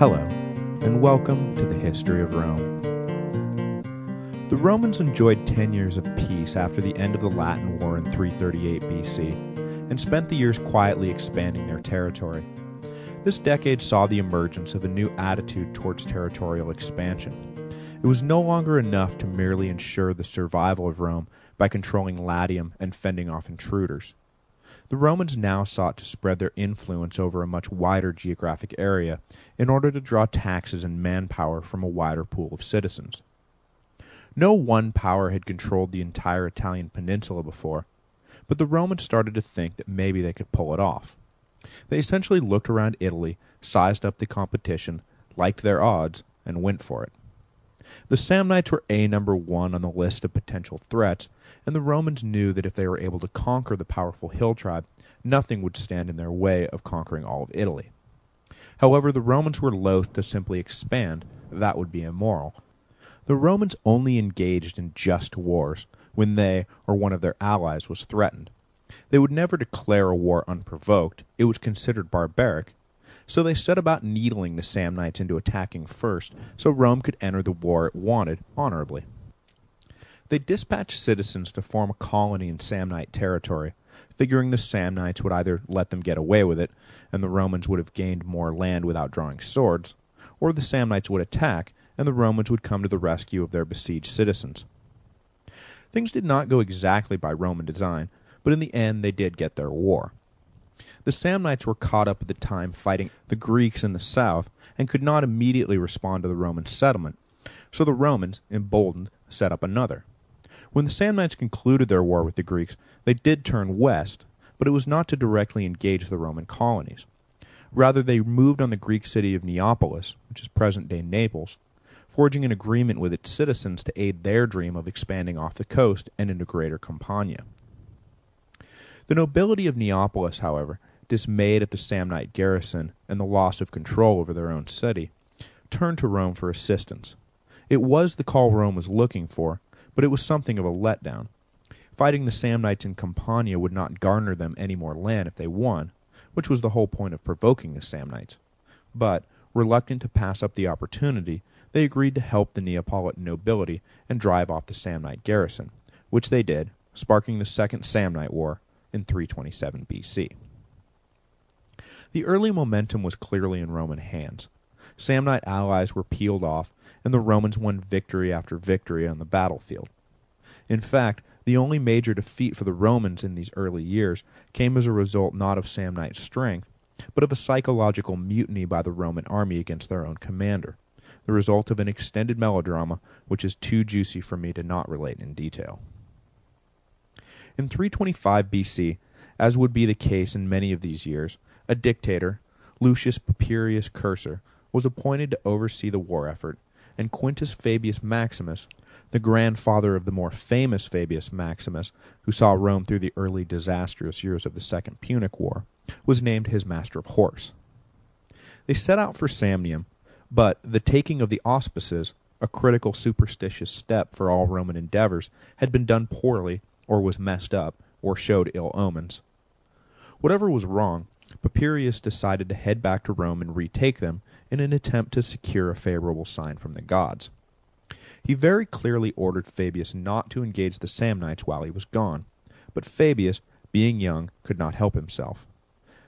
Hello, and welcome to the History of Rome. The Romans enjoyed ten years of peace after the end of the Latin War in 338 BC, and spent the years quietly expanding their territory. This decade saw the emergence of a new attitude towards territorial expansion. It was no longer enough to merely ensure the survival of Rome by controlling Latium and fending off intruders. The Romans now sought to spread their influence over a much wider geographic area in order to draw taxes and manpower from a wider pool of citizens. No one power had controlled the entire Italian peninsula before, but the Romans started to think that maybe they could pull it off. They essentially looked around Italy, sized up the competition, liked their odds, and went for it. The Samnites were a number one on the list of potential threats, and the Romans knew that if they were able to conquer the powerful hill tribe, nothing would stand in their way of conquering all of Italy. However, the Romans were loath to simply expand, that would be immoral. The Romans only engaged in just wars when they or one of their allies was threatened. They would never declare a war unprovoked, it was considered barbaric, so they set about needling the Samnites into attacking first so Rome could enter the war it wanted honorably. They dispatched citizens to form a colony in Samnite territory, figuring the Samnites would either let them get away with it, and the Romans would have gained more land without drawing swords, or the Samnites would attack, and the Romans would come to the rescue of their besieged citizens. Things did not go exactly by Roman design, but in the end they did get their war. The Samnites were caught up at the time fighting the Greeks in the south and could not immediately respond to the Roman settlement, so the Romans, emboldened, set up another. When the Samnites concluded their war with the Greeks, they did turn west, but it was not to directly engage the Roman colonies. Rather, they moved on the Greek city of Neapolis, which is present-day Naples, forging an agreement with its citizens to aid their dream of expanding off the coast and into greater Campania. The nobility of Neapolis, however, dismayed at the Samnite garrison and the loss of control over their own city, turned to Rome for assistance. It was the call Rome was looking for, but it was something of a letdown. Fighting the Samnites in Campania would not garner them any more land if they won, which was the whole point of provoking the Samnites. But, reluctant to pass up the opportunity, they agreed to help the Neapolitan nobility and drive off the Samnite garrison, which they did, sparking the Second Samnite War in 327 BC. The early momentum was clearly in Roman hands. Samnite allies were peeled off, and the Romans won victory after victory on the battlefield. In fact, the only major defeat for the Romans in these early years came as a result not of Samnite strength, but of a psychological mutiny by the Roman army against their own commander, the result of an extended melodrama which is too juicy for me to not relate in detail. In 325 BC, as would be the case in many of these years, a dictator, Lucius Papirius Cursor, was appointed to oversee the war effort, and Quintus Fabius Maximus, the grandfather of the more famous Fabius Maximus, who saw Rome through the early disastrous years of the Second Punic War, was named his master of horse. They set out for Samnium, but the taking of the auspices, a critical superstitious step for all Roman endeavors, had been done poorly, or was messed up, or showed ill omens. Whatever was wrong, Papirius decided to head back to Rome and retake them in an attempt to secure a favorable sign from the gods. He very clearly ordered Fabius not to engage the Samnites while he was gone, but Fabius, being young, could not help himself.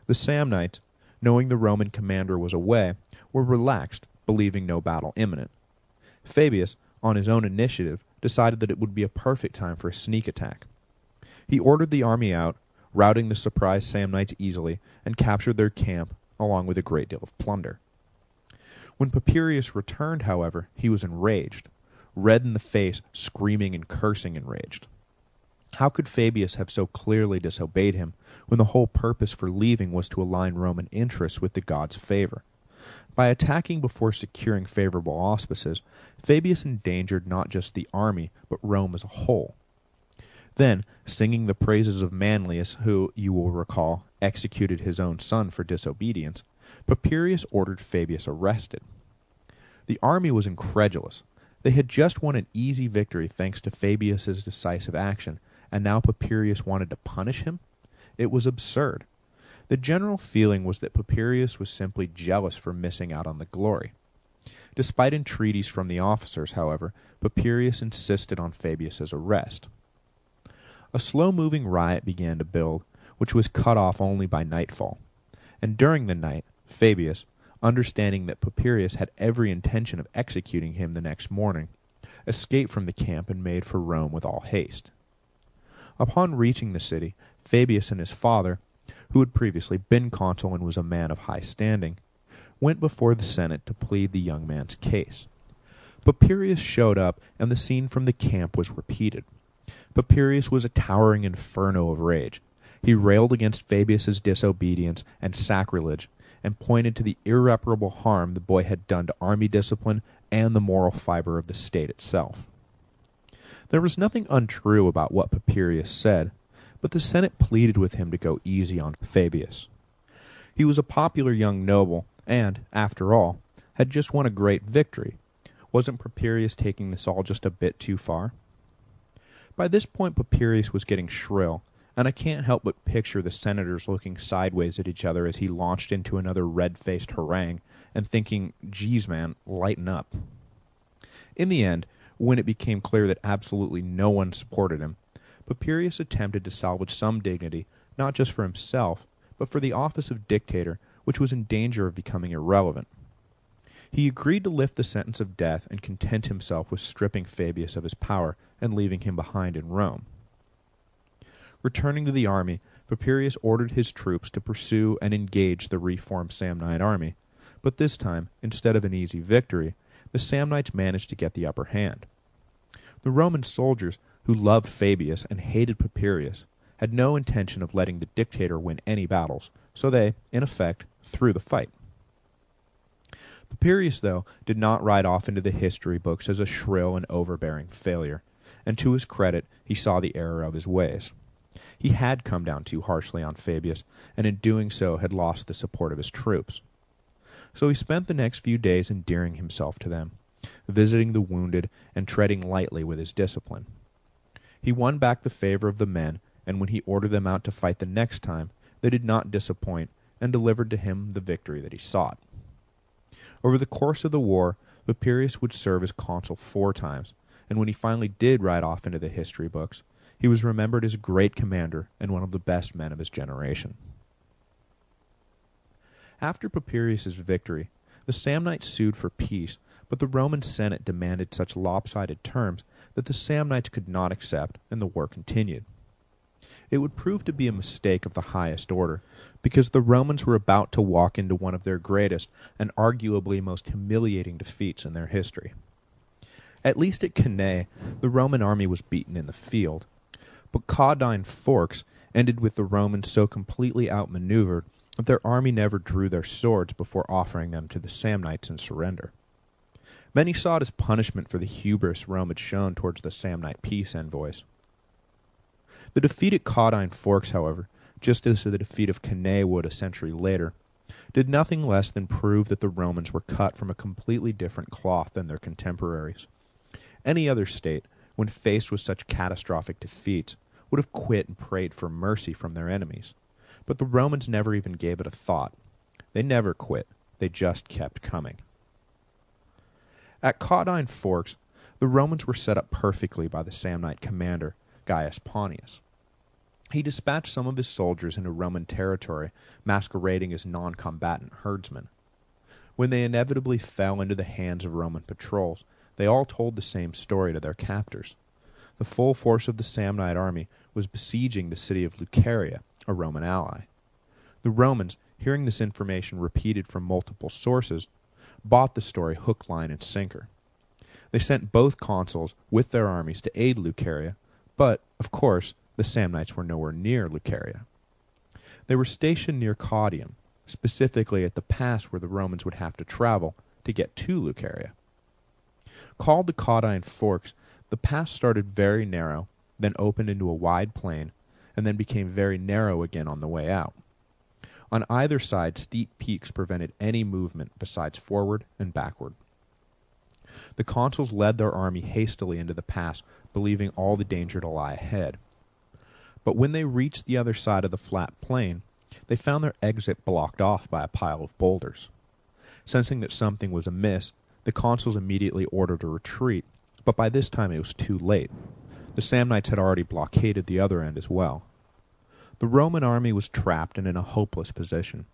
The Samnites, knowing the Roman commander was away, were relaxed, believing no battle imminent. Fabius, on his own initiative, decided that it would be a perfect time for a sneak attack. He ordered the army out, routing the surprised Samnites easily, and captured their camp, along with a great deal of plunder. When Papirius returned, however, he was enraged, red in the face, screaming and cursing enraged. How could Fabius have so clearly disobeyed him, when the whole purpose for leaving was to align Roman interests with the gods' favor? By attacking before securing favorable auspices, Fabius endangered not just the army, but Rome as a whole. Then, singing the praises of Manlius, who, you will recall, executed his own son for disobedience, Papirius ordered Fabius arrested. The army was incredulous. They had just won an easy victory thanks to Fabius's decisive action, and now Papirius wanted to punish him? It was absurd. The general feeling was that Papirius was simply jealous for missing out on the glory. Despite entreaties from the officers, however, Papirius insisted on Fabius's arrest. A slow-moving riot began to build, which was cut off only by nightfall. And during the night, Fabius, understanding that Papirius had every intention of executing him the next morning, escaped from the camp and made for Rome with all haste. Upon reaching the city, Fabius and his father, who had previously been consul and was a man of high standing, went before the Senate to plead the young man's case. Papirius showed up, and the scene from the camp was repeated. Papirius was a towering inferno of rage. He railed against Fabius's disobedience and sacrilege, and pointed to the irreparable harm the boy had done to army discipline and the moral fiber of the state itself. There was nothing untrue about what Papirius said, but the Senate pleaded with him to go easy on Fabius. He was a popular young noble, and, after all, had just won a great victory. Wasn't Papirius taking this all just a bit too far? By this point Papirius was getting shrill, and I can't help but picture the senators looking sideways at each other as he launched into another red-faced harangue, and thinking, geez man, lighten up. In the end, when it became clear that absolutely no one supported him, Papirius attempted to salvage some dignity, not just for himself, but for the office of dictator which was in danger of becoming irrelevant. He agreed to lift the sentence of death and content himself with stripping Fabius of his power and leaving him behind in Rome. Returning to the army, Papirius ordered his troops to pursue and engage the reformed Samnite army, but this time, instead of an easy victory, the Samnites managed to get the upper hand. The Roman soldiers, who loved Fabius and hated Papirius, had no intention of letting the dictator win any battles, so they, in effect, threw the fight. Papirius, though, did not ride off into the history books as a shrill and overbearing failure, and to his credit he saw the error of his ways. He had come down too harshly on Fabius, and in doing so had lost the support of his troops. So he spent the next few days endearing himself to them, visiting the wounded and treading lightly with his discipline. He won back the favor of the men, and when he ordered them out to fight the next time, they did not disappoint, and delivered to him the victory that he sought. Over the course of the war, Papirius would serve as consul four times, and when he finally did ride off into the history books, he was remembered as a great commander and one of the best men of his generation. After Papirius's victory, the Samnites sued for peace, but the Roman Senate demanded such lopsided terms that the Samnites could not accept, and the war continued it would prove to be a mistake of the highest order, because the Romans were about to walk into one of their greatest and arguably most humiliating defeats in their history. At least at Cannae, the Roman army was beaten in the field, but Caudine Forks ended with the Romans so completely outmaneuvered that their army never drew their swords before offering them to the Samnites in surrender. Many saw it as punishment for the hubris Rome had shown towards the Samnite peace envoys. The defeat at Caudine Forks, however, just as the defeat of Cannae would a century later, did nothing less than prove that the Romans were cut from a completely different cloth than their contemporaries. Any other state, when faced with such catastrophic defeats, would have quit and prayed for mercy from their enemies. But the Romans never even gave it a thought. They never quit. They just kept coming. At Caudine Forks, the Romans were set up perfectly by the Samnite commander, Gaius Pontius. He dispatched some of his soldiers into Roman territory, masquerading as non-combatant herdsmen. When they inevitably fell into the hands of Roman patrols, they all told the same story to their captors. The full force of the Samnite army was besieging the city of Luceria, a Roman ally. The Romans, hearing this information repeated from multiple sources, bought the story hook, line, and sinker. They sent both consuls with their armies to aid Luceria, but, of course, the Samnites were nowhere near Luceria. They were stationed near Caudium, specifically at the pass where the Romans would have to travel to get to Luceria. Called the Caudine Forks, the pass started very narrow, then opened into a wide plain, and then became very narrow again on the way out. On either side steep peaks prevented any movement besides forward and backward. The consuls led their army hastily into the pass, believing all the danger to lie ahead. But when they reached the other side of the flat plain, they found their exit blocked off by a pile of boulders. Sensing that something was amiss, the consuls immediately ordered a retreat, but by this time it was too late. The Samnites had already blockaded the other end as well. The Roman army was trapped and in a hopeless position.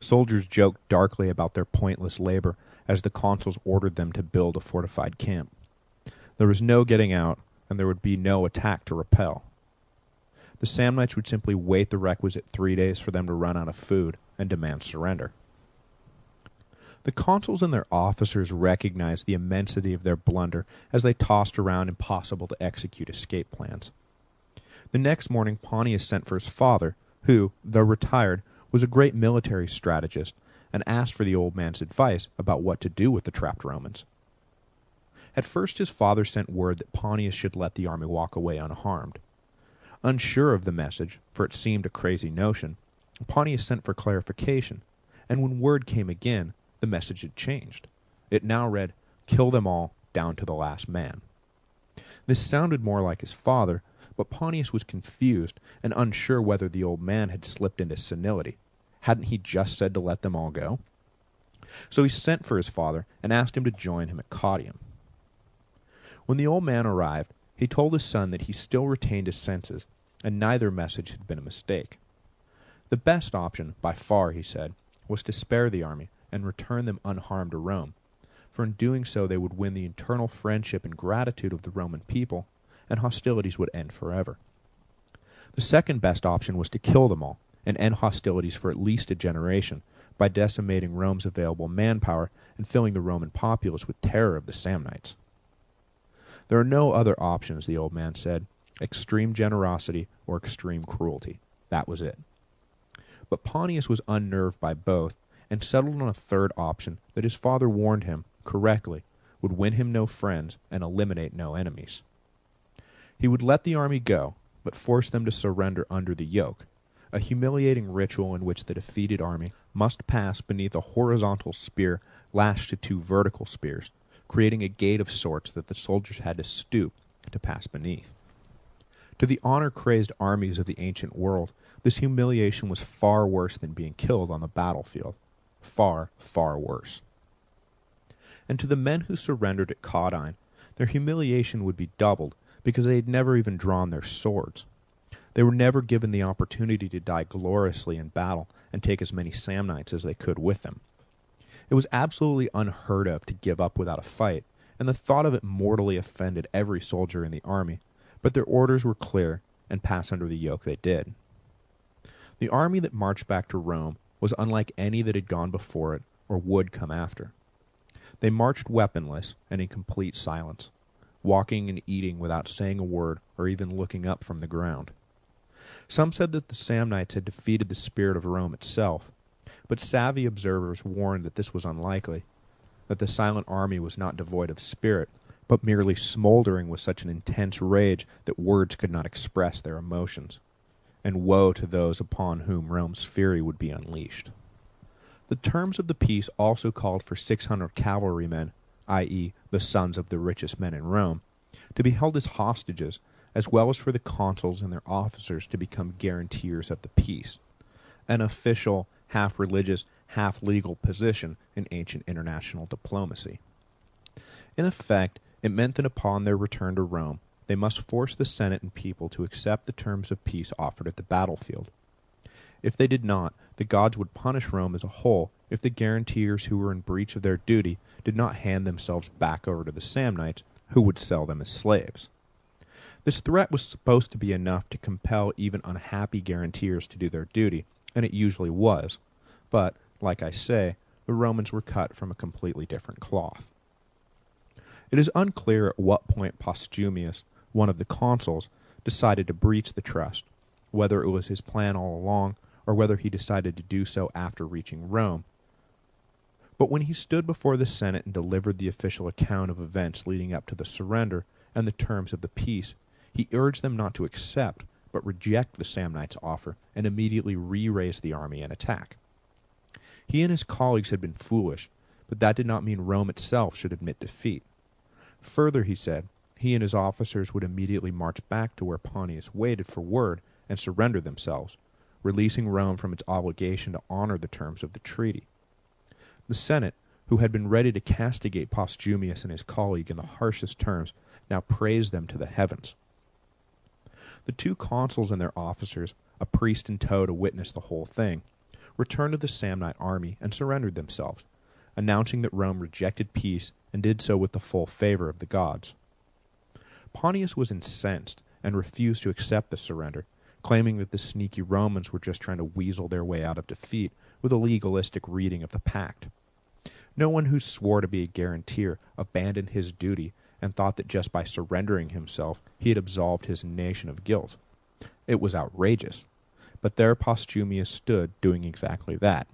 Soldiers joked darkly about their pointless labor as the consuls ordered them to build a fortified camp. There was no getting out, and there would be no attack to repel. The Samnites would simply wait the requisite three days for them to run out of food and demand surrender. The consuls and their officers recognized the immensity of their blunder as they tossed around impossible to execute escape plans. The next morning Pontius sent for his father, who, though retired, was a great military strategist, and asked for the old man's advice about what to do with the trapped Romans. At first his father sent word that Pontius should let the army walk away unharmed. Unsure of the message, for it seemed a crazy notion, Pontius sent for clarification, and when word came again, the message had changed. It now read, Kill them all, down to the last man. This sounded more like his father, but Pontius was confused and unsure whether the old man had slipped into senility. Hadn't he just said to let them all go? So he sent for his father and asked him to join him at Caudium. When the old man arrived, he told his son that he still retained his senses, and neither message had been a mistake. The best option, by far, he said, was to spare the army and return them unharmed to Rome, for in doing so they would win the eternal friendship and gratitude of the Roman people, and hostilities would end forever. The second best option was to kill them all, and end hostilities for at least a generation, by decimating Rome's available manpower and filling the Roman populace with terror of the Samnites. There are no other options, the old man said. Extreme generosity or extreme cruelty. That was it. But Pontius was unnerved by both and settled on a third option that his father warned him, correctly, would win him no friends and eliminate no enemies. He would let the army go, but force them to surrender under the yoke, a humiliating ritual in which the defeated army must pass beneath a horizontal spear lashed to two vertical spears, creating a gate of sorts that the soldiers had to stoop to pass beneath. To the honor-crazed armies of the ancient world, this humiliation was far worse than being killed on the battlefield far, far worse. And to the men who surrendered at Caudine, their humiliation would be doubled because they had never even drawn their swords. They were never given the opportunity to die gloriously in battle and take as many Samnites as they could with them. It was absolutely unheard of to give up without a fight, and the thought of it mortally offended every soldier in the army, but their orders were clear, and pass under the yoke they did. The army that marched back to Rome was unlike any that had gone before it or would come after. They marched weaponless and in complete silence, walking and eating without saying a word or even looking up from the ground. Some said that the Samnites had defeated the spirit of Rome itself, but savvy observers warned that this was unlikely, that the silent army was not devoid of spirit, but merely smoldering with such an intense rage that words could not express their emotions and woe to those upon whom Rome's fury would be unleashed. The terms of the peace also called for 600 cavalrymen, i.e., the sons of the richest men in Rome, to be held as hostages, as well as for the consuls and their officers to become guarantors of the peace, an official, half-religious, half-legal position in ancient international diplomacy. In effect, it meant that upon their return to Rome, they must force the Senate and people to accept the terms of peace offered at the battlefield. If they did not, the gods would punish Rome as a whole if the guarantors who were in breach of their duty did not hand themselves back over to the Samnites, who would sell them as slaves. This threat was supposed to be enough to compel even unhappy guarantors to do their duty, and it usually was. But, like I say, the Romans were cut from a completely different cloth. It is unclear at what point Postumius one of the consuls, decided to breach the trust, whether it was his plan all along or whether he decided to do so after reaching Rome. But when he stood before the Senate and delivered the official account of events leading up to the surrender and the terms of the peace, he urged them not to accept, but reject the Samnites' offer and immediately re-raise the army and attack. He and his colleagues had been foolish, but that did not mean Rome itself should admit defeat. Further, he said, he and his officers would immediately march back to where Pontius waited for word and surrender themselves, releasing Rome from its obligation to honor the terms of the treaty. The Senate, who had been ready to castigate Postumius and his colleague in the harshest terms, now praised them to the heavens. The two consuls and their officers, a priest in tow to witness the whole thing, returned to the Samnite army and surrendered themselves, announcing that Rome rejected peace and did so with the full favor of the gods. Pontius was incensed and refused to accept the surrender, claiming that the sneaky Romans were just trying to weasel their way out of defeat with a legalistic reading of the pact. No one who swore to be a guarantor abandoned his duty and thought that just by surrendering himself he had absolved his nation of guilt. It was outrageous, but there Postumius stood doing exactly that.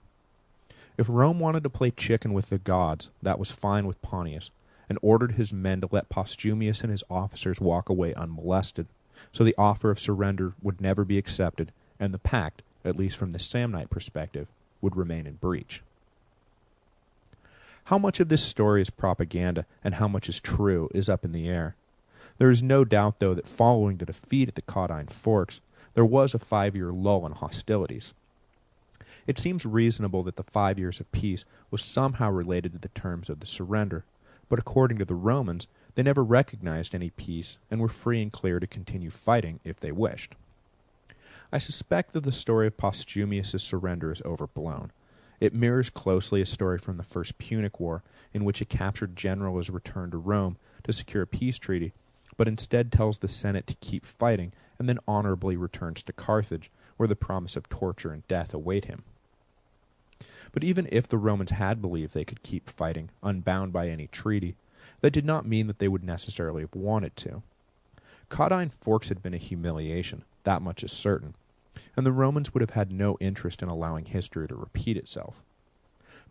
If Rome wanted to play chicken with the gods, that was fine with Pontius, and ordered his men to let Postumius and his officers walk away unmolested, so the offer of surrender would never be accepted, and the pact, at least from the Samnite perspective, would remain in breach. How much of this story is propaganda and how much is true is up in the air. There is no doubt, though, that following the defeat at the Caudine Forks, there was a five-year lull in hostilities. It seems reasonable that the five years of peace was somehow related to the terms of the surrender, but according to the Romans, they never recognized any peace and were free and clear to continue fighting if they wished. I suspect that the story of Postumius' surrender is overblown. It mirrors closely a story from the First Punic War, in which a captured general is returned to Rome to secure a peace treaty, but instead tells the Senate to keep fighting and then honorably returns to Carthage, where the promise of torture and death await him. But even if the Romans had believed they could keep fighting, unbound by any treaty, that did not mean that they would necessarily have wanted to. Caudine Forks had been a humiliation, that much is certain, and the Romans would have had no interest in allowing history to repeat itself.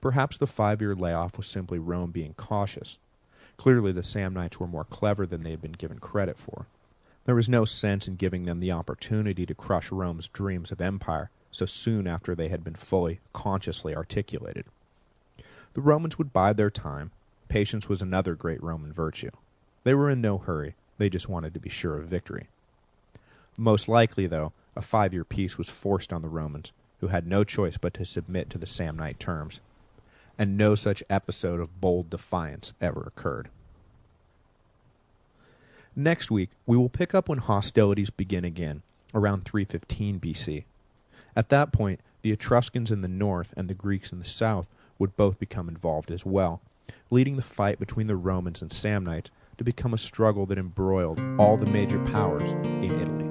Perhaps the five-year layoff was simply Rome being cautious. Clearly the Samnites were more clever than they had been given credit for. There was no sense in giving them the opportunity to crush Rome's dreams of empire so soon after they had been fully, consciously articulated. The Romans would bide their time, Patience was another great Roman virtue. They were in no hurry, they just wanted to be sure of victory. Most likely, though, a five-year peace was forced on the Romans, who had no choice but to submit to the Samnite terms. And no such episode of bold defiance ever occurred. Next week, we will pick up when hostilities begin again, around 315 BC. At that point, the Etruscans in the north and the Greeks in the south would both become involved as well, leading the fight between the Romans and Samnites to become a struggle that embroiled all the major powers in Italy.